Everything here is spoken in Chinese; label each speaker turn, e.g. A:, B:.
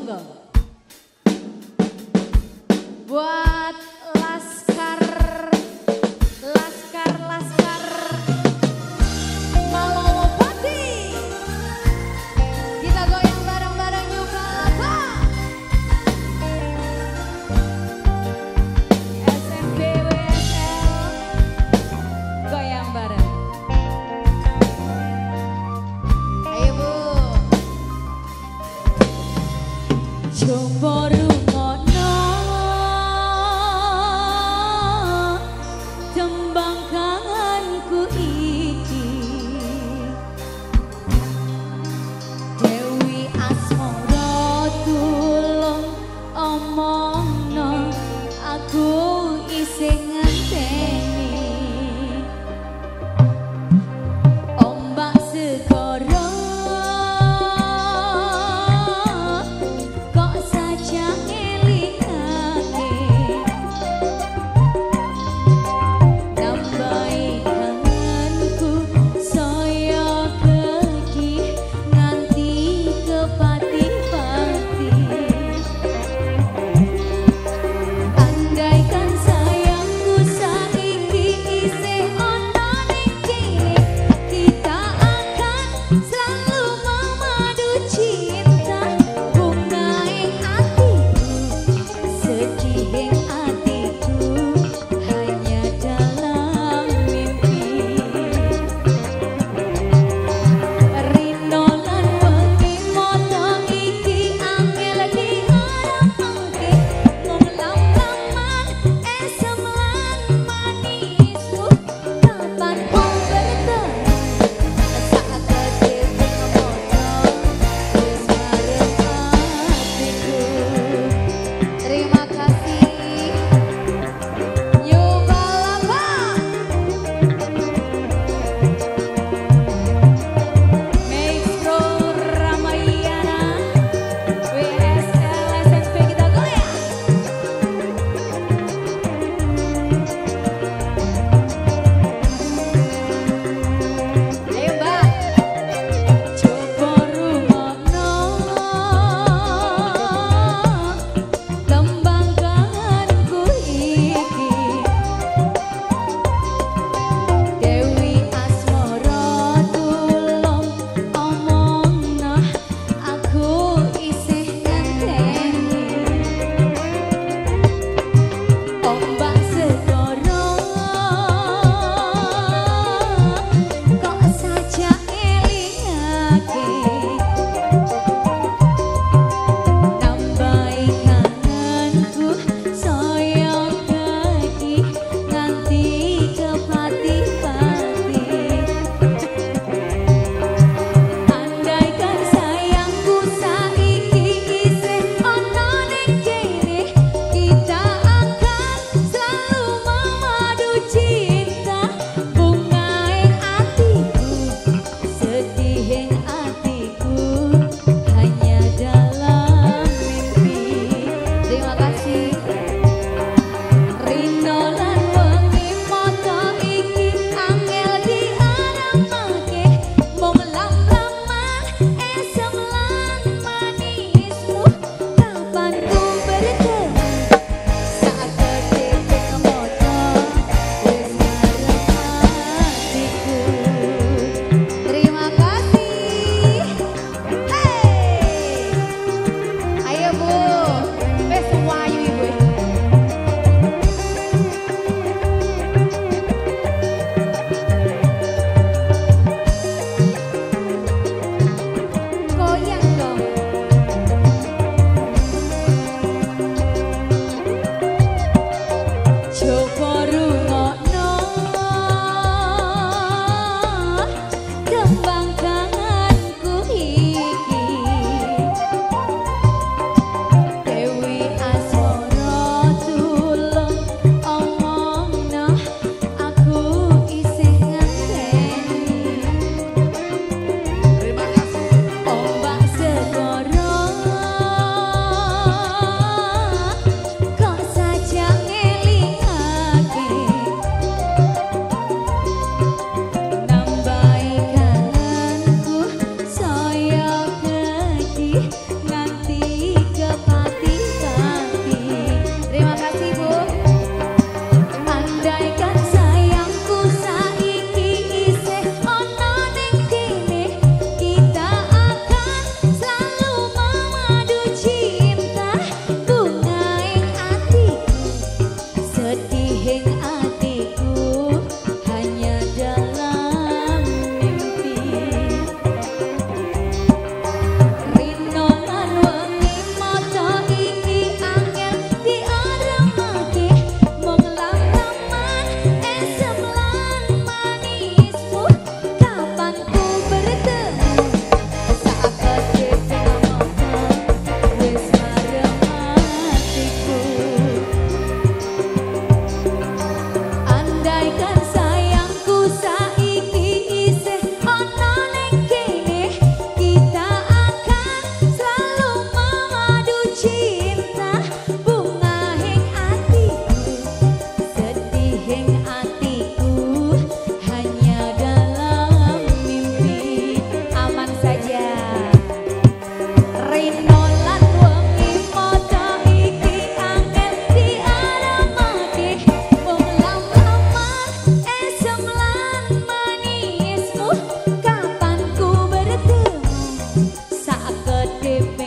A: 是的 के